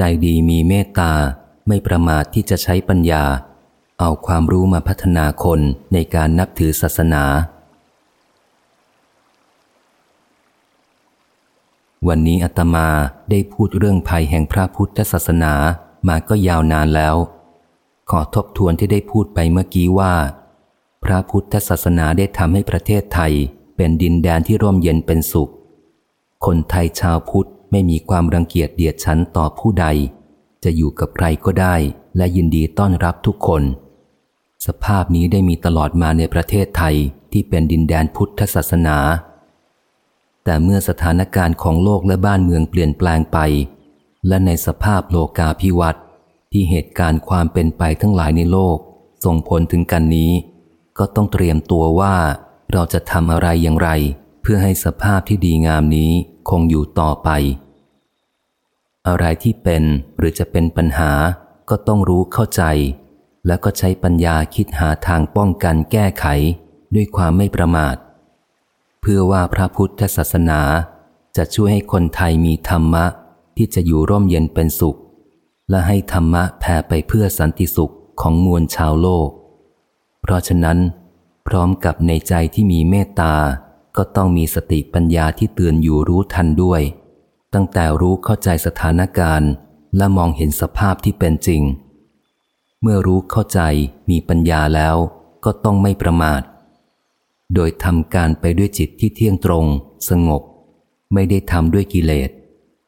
ใจดีมีเมตตาไม่ประมาทที่จะใช้ปัญญา เอาความรู้มาพัฒนาคนในการนับถือศาสนา วันนี้อาตมาได้พูดเรื่องภัยแห่งพระพุทธศาสนามาก็ยาวนานแล้ว ขอทบทวนที่ได้พูดไปเมื่อกี้ว่า พระพุทธศาสนาได้ทำให้ประเทศไทยเป็นดินแดนที่ร่มเย็นเป็นสุข คนไทยชาวพุทธ ไม่มีความรังเกียจเดียดฉันต่อผู้ใด จะอยู่กับใครก็ได้ และยินดีต้อนรับทุกคน สภาพนี้ได้มีตลอดมาในประเทศไทยที่เป็นดินแดนพุทธศาสนา แต่เมื่อสถานการณ์ของโลกและบ้านเมืองเปลี่ยนแปลงไป และในสภาพโลกาภิวัตน์ที่เหตุการณ์ความเป็นไปทั้งหลายในโลก ส่งผลถึงกันนี้ ก็ต้องเตรียมตัวว่าเราจะทำอะไรอย่างไร เพื่อให้สภาพที่ดีงามนี้คงอยู่ต่อไป อะไรที่เป็นหรือจะเป็นปัญหาก็ต้องรู้เข้าใจ แล้วก็ใช้ปัญญาคิดหาทางป้องกันแก้ไขด้วยความไม่ประมาท เพื่อว่าพระพุทธศาสนาจะช่วยให้คนไทยมีธรรมะที่จะอยู่ร่มเย็นเป็นสุข และให้ธรรมะแผ่ไปเพื่อสันติสุขของมวลชาวโลก เพราะฉะนั้น พร้อมกับในใจที่มีเมตตาก็ต้องมีสติปัญญาที่เตือนอยู่รู้ทันด้วย ตั้งแต่รู้เข้าใจสถานการณ์ และมองเห็นสภาพที่เป็นจริง เมื่อรู้เข้าใจมีปัญญาแล้วก็ต้องไม่ประมาท โดยทำการไปด้วยจิตที่เที่ยงตรง สงบ ไม่ได้ทำด้วยกิเลส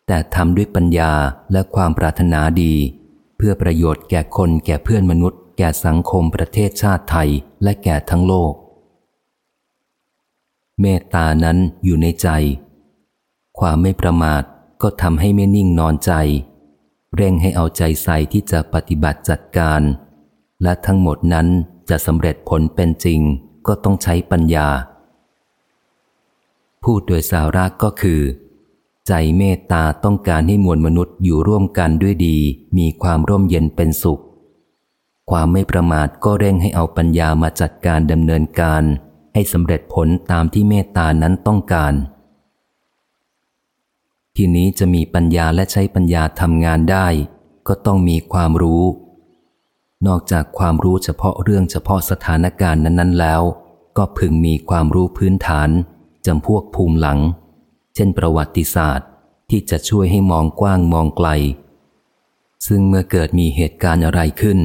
แต่ทำด้วยปัญญาและความปรารถนาดี เพื่อประโยชน์แก่คนแก่เพื่อนมนุษย์ แก่สังคมประเทศชาติไทยและแก่ทั้งโลก เมตตานั้นอยู่ในใจ ความไม่ประมาทก็ทำให้ไม่นิ่งนอนใจ เร่งให้เอาใจใส่ที่จะปฏิบัติจัดการ และทั้งหมดนั้นจะสำเร็จผลเป็นจริงก็ต้องใช้ปัญญา พูดโดยสาระก็คือ ใจเมตตาต้องการให้มวลมนุษย์อยู่ร่วมกันด้วยดี มีความร่มเย็นเป็นสุข ความไม่ประมาทก็เร่งให้เอาปัญญามาจัดการดำเนินการ ให้สำเร็จผลตามที่เมตตานั้นต้องการ ทีนี้จะมีปัญญาและใช้ปัญญาทำงานได้ ก็ต้องมีความรู้ นอกจากความรู้เฉพาะเรื่องเฉพาะสถานการณ์นั้น ๆ แล้ว ก็พึงมีความรู้พื้นฐานจำพวกภูมิหลัง เช่นประวัติศาสตร์ที่จะช่วยให้มองกว้างมองไกล ซึ่งเมื่อเกิดมีเหตุการณ์อะไรขึ้น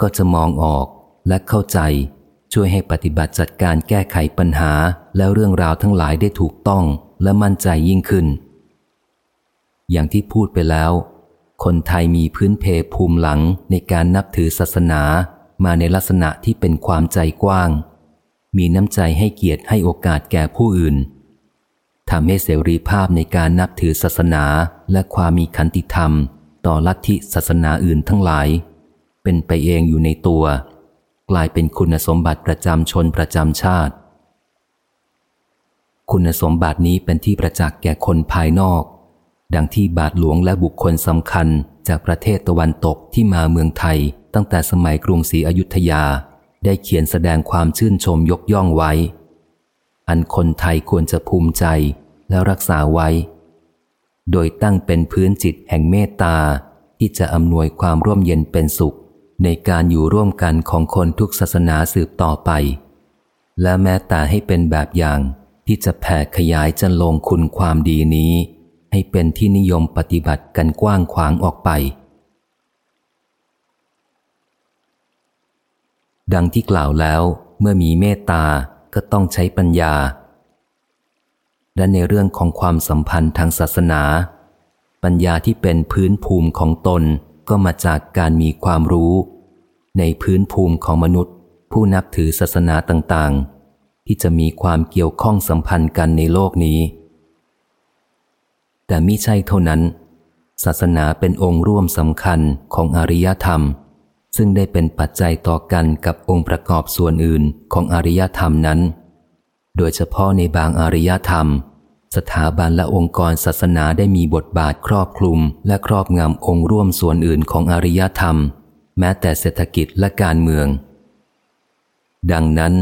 ก็จะมองออกและเข้าใจ ช่วยให้ปฏิบัติจัดการแก้ไขปัญหาแล้วเรื่องราวทั้งหลายได้ถูกต้องและมั่นใจยิ่งขึ้น อย่างที่พูดไปแล้ว คนไทยมีพื้นเพภูมิหลังในการนับถือศาสนามาในลักษณะที่เป็นความใจกว้าง มีน้ำใจให้เกียรติให้โอกาสแก่ผู้อื่นทำให้เสรีภาพในการนับถือศาสนาและความมีขันติธรรม ต่อลัทธิศาสนาอื่นทั้งหลาย เป็นไปเองอยู่ในตัว กลายเป็นคุณสมบัติประจำชนประจำชาติ คุณสมบัตินี้เป็นที่ประจักษ์แก่คนภายนอก ดังที่บาทหลวงและบุคคลสำคัญจากประเทศตะวันตกที่มาเมืองไทย ตั้งแต่สมัยกรุงศรีอยุธยา ได้เขียนแสดงความชื่นชมยกย่องไว้ อันคนไทยควรจะภูมิใจและรักษาไว้ โดยตั้งเป็นพื้นจิตแห่งเมตตา ที่จะอำนวยความร่วมเย็นเป็นสุข ในการอยู่ร่วมกันของคนทุกศาสนาสืบต่อไป และแม้แต่ให้เป็นแบบอย่างที่จะแผ่ขยายจันลงคุณความดีนี้ ให้เป็นที่นิยมปฏิบัติกันกว้างขวางออกไป ดังที่กล่าวแล้วเมื่อมีเมตตาก็ต้องใช้ปัญญา และในเรื่องของความสัมพันธ์ทางศาสนา ปัญญาที่เป็นพื้นภูมิของตนก็มาจากการมีความรู้ ในพื้นภูมิของมนุษย์ ผู้นับถือศาสนาต่างๆ ที่จะมีความเกี่ยวข้องสัมพันธ์กันในโลกนี้ แต่มิใช่เท่านั้น ศาสนาเป็นองค์ร่วมสำคัญของอริยธรรม ซึ่งได้เป็นปัจจัยต่อกันกับองค์ประกอบส่วนอื่นของอริยธรรมนั้น โดยเฉพาะในบางอริยธรรม สถาบันและองค์กรศาสนาได้มีบทบาทครอบคลุม และครอบงำองค์ร่วมส่วนอื่นของอริยธรรม แม้แต่เศรษฐกิจและการเมือง ดังนั้น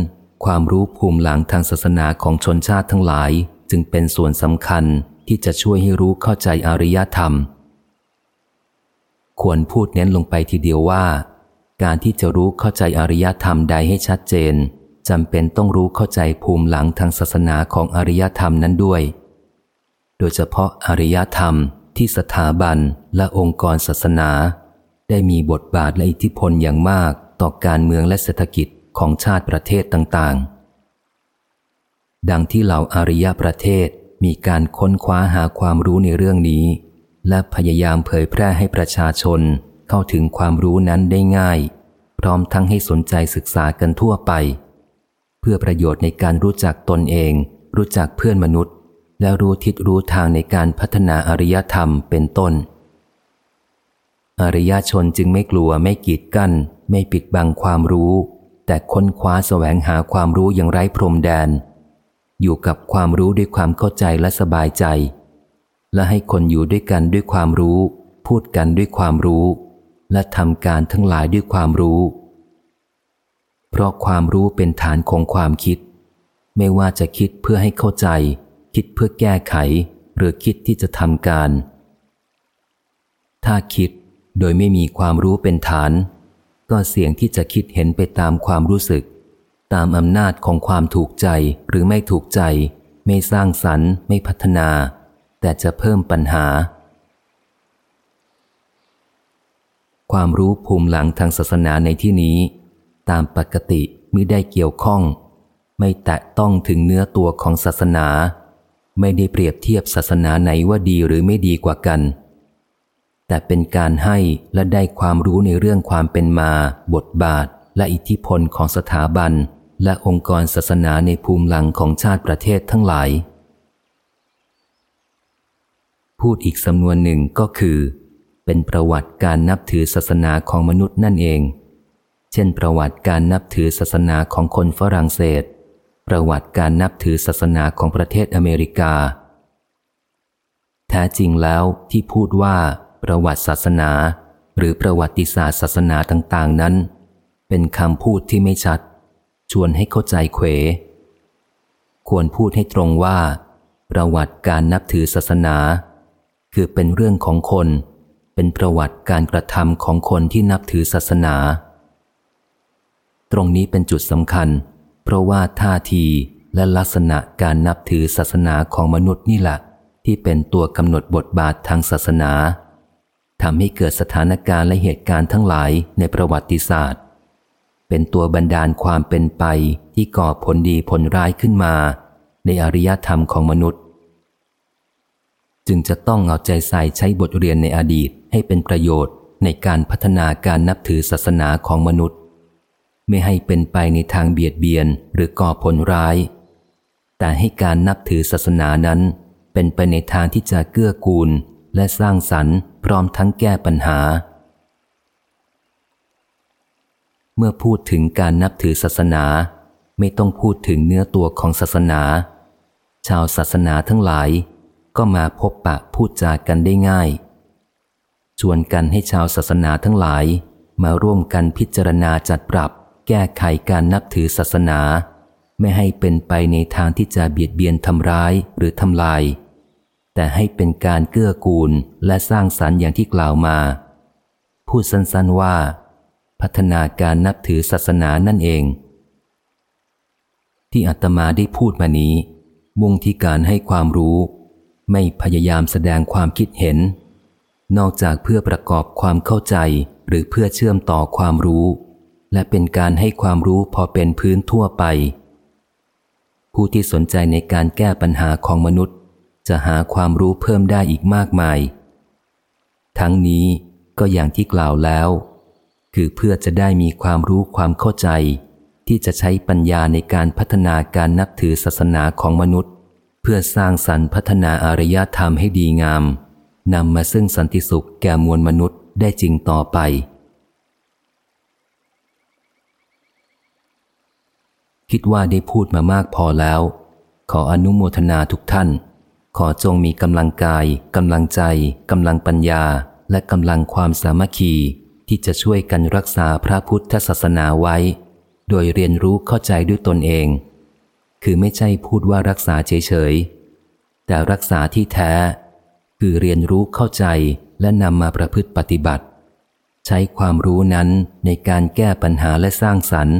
ความรู้ภูมิหลังทางศาสนาของชนชาติทั้งหลายจึงเป็นส่วนสำคัญ ที่จะช่วยให้รู้เข้าใจอริยธรรม ควรพูดเน้นลงไปทีเดียวว่า การที่จะรู้เข้าใจอริยธรรมใดให้ชัดเจนจำเป็นต้องรู้เข้าใจภูมิหลังทางศาสนาของอริยธรรมนั้นด้วย โดยเฉพาะอริยธรรมที่สถาบันและองค์กรศาสนา ได้มีบทบาทและอิทธิพลอย่างมากต่อการเมืองและเศรษฐกิจของชาติประเทศต่างๆ ดังที่เหล่าอริยประเทศ มีการค้นคว้าหาความรู้ในเรื่องนี้ และพยายามเผยแพร่ให้ประชาชนเข้าถึงความรู้นั้นได้ง่าย พร้อมทั้งให้สนใจศึกษากันทั่วไป เพื่อประโยชน์ในการรู้จักตนเอง รู้จักเพื่อนมนุษย์ และรู้ทิศรู้ทางในการพัฒนาอริยธรรมเป็นต้น อริยชนจึงไม่กลัวไม่กีดกั้น ไม่ปิดบังความรู้ แต่ค้นคว้าแสวงหาความรู้อย่างไร้พรมแดน อยู่กับความรู้ด้วยความเข้าใจและสบายใจ และให้คนอยู่ด้วยกันด้วยความรู้ พูดกันด้วยความรู้ และทำการทั้งหลายด้วยความรู้ เพราะความรู้เป็นฐานของความคิด ไม่ว่าจะคิดเพื่อให้เข้าใจ คิดเพื่อแก้ไข หรือคิดที่จะทำการ ถ้าคิดโดยไม่มีความรู้เป็นฐาน ก็เสี่ยงที่จะคิดเห็นไปตามความรู้สึก ตามอำนาจของความถูกใจหรือไม่ถูกใจ ไม่สร้างสรรค์ ไม่พัฒนา แต่จะเพิ่มปัญหา ความรู้ภูมิหลังทางศาสนาในที่นี้ ตามปกติม่ได้เกี่ยวข้อง ไม่แตะต้องถึงเนื้อตัวของศาสนา ไม่ได้เปรียบเทียบศาสนาไหนว่าดีหรือไม่ดีกว่ากันแต่เป็นการให้และได้ความรู้ในเรื่องความเป็นมา บทบาท และอิทธิพลของสถาบัน และองค์กรศาสนาในภูมิหลังของชาติประเทศทั้งหลาย พูดอีกสำนวนหนึ่งก็คือ เป็นประวัติการนับถือศาสนาของมนุษย์นั่นเอง เช่น ประวัติการนับถือศาสนาของคนฝรั่งเศส ประวัติการนับถือศาสนาของประเทศอเมริกา แท้จริงแล้วที่พูดว่า ประวัติศาสนา หรือประวัติศาสตร์ศาสนาต่าง ๆ นั้น เป็นคำพูดที่ไม่ชัด ชวนให้เข้าใจเขว ควรพูดให้ตรงว่า ประวัติการนับถือศาสนา คือเป็นเรื่องของคน เป็นประวัติการกระทำของคนที่นับถือศาสนา ตรงนี้เป็นจุดสำคัญ เพราะว่าท่าทีและลักษณะการนับถือศาสนาของมนุษย์นี่แหละที่เป็นตัวกำหนดบทบาททางศาสนาทำให้เกิดสถานการณ์และเหตุการณ์ทั้งหลายในประวัติศาสตร์ เป็นตัวบันดาลความเป็นไปที่ก่อผลดีผลร้ายขึ้นมา ในอริยธรรมของมนุษย์ จึงจะต้องเอาใจใส่ใช้บทเรียนในอดีตให้เป็นประโยชน์ในการพัฒนาการนับถือศาสนาของมนุษย์ ไม่ให้เป็นไปในทางเบียดเบียนหรือก่อผลร้าย แต่ให้การนับถือศาสนานั้น เป็นไปในทางที่จะเกื้อกูลและสร้างสรรค์พร้อมทั้งแก้ปัญหา เมื่อพูดถึงการนับถือศาสนา ไม่ต้องพูดถึงเนื้อตัวของศาสนา ชาวศาสนาทั้งหลาย ก็มาพบปะพูดจากันได้ง่าย ชวนกันให้ชาวศาสนาทั้งหลาย มาร่วมกันพิจารณาจัดปรับ แก้ไขการนับถือศาสนา ไม่ให้เป็นไปในทางที่จะเบียดเบียนทำร้ายหรือทำลาย แต่ให้เป็นการเกื้อกูลและสร้างสรรค์อย่างที่กล่าวมา พูดสั้นๆว่า พัฒนาการนับถือศาสนานั่นเอง ที่อาตมาได้พูดมานี้ มุ่งที่การให้ความรู้ ไม่พยายามแสดงความคิดเห็น นอกจากเพื่อประกอบความเข้าใจหรือเพื่อเชื่อมต่อความรู้ และเป็นการให้ความรู้พอเป็นพื้นทั่วไป ผู้ที่สนใจในการแก้ปัญหาของมนุษย์ จะหาความรู้เพิ่มได้อีกมากมาย ทั้งนี้ก็อย่างที่กล่าวแล้ว คือเพื่อจะได้มีความรู้ความเข้าใจ ที่จะใช้ปัญญาในการพัฒนาการนับถือศาสนาของมนุษย์ เพื่อสร้างสรรพัฒนาอารยธรรมให้ดีงามนำมาซึ่งสันติสุขแก่มวลมนุษย์ได้จริงต่อไป คิดว่าได้พูดมามากพอแล้ว ขออนุโมทนาทุกท่าน ขอจงมีกำลังกายกำลังใจกำลังปัญญาและกำลังความสามัคคี ที่จะช่วยกันรักษาพระพุทธศาสนาไว้ โดยเรียนรู้เข้าใจด้วยตนเอง คือไม่ใช่พูดว่ารักษาเฉยๆ แต่รักษาที่แท้ คือเรียนรู้เข้าใจและนำมาประพฤติปฏิบัติ ใช้ความรู้นั้นในการแก้ปัญหาและสร้างสรรค์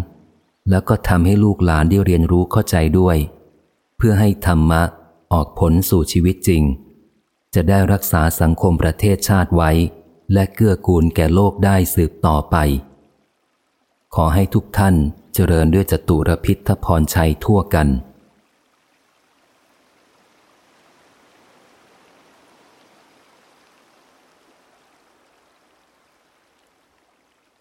แล้วก็ทำให้ลูกหลานได้เรียนรู้เข้าใจด้วย เพื่อให้ธรรมะออกผลสู่ชีวิตจริง จะได้รักษาสังคมประเทศชาติไว้ และเกื้อกูลแก่โลกได้สืบต่อไป ขอให้ทุกท่านเจริญด้วยจตุรพิทธพรชัยทั่วกัน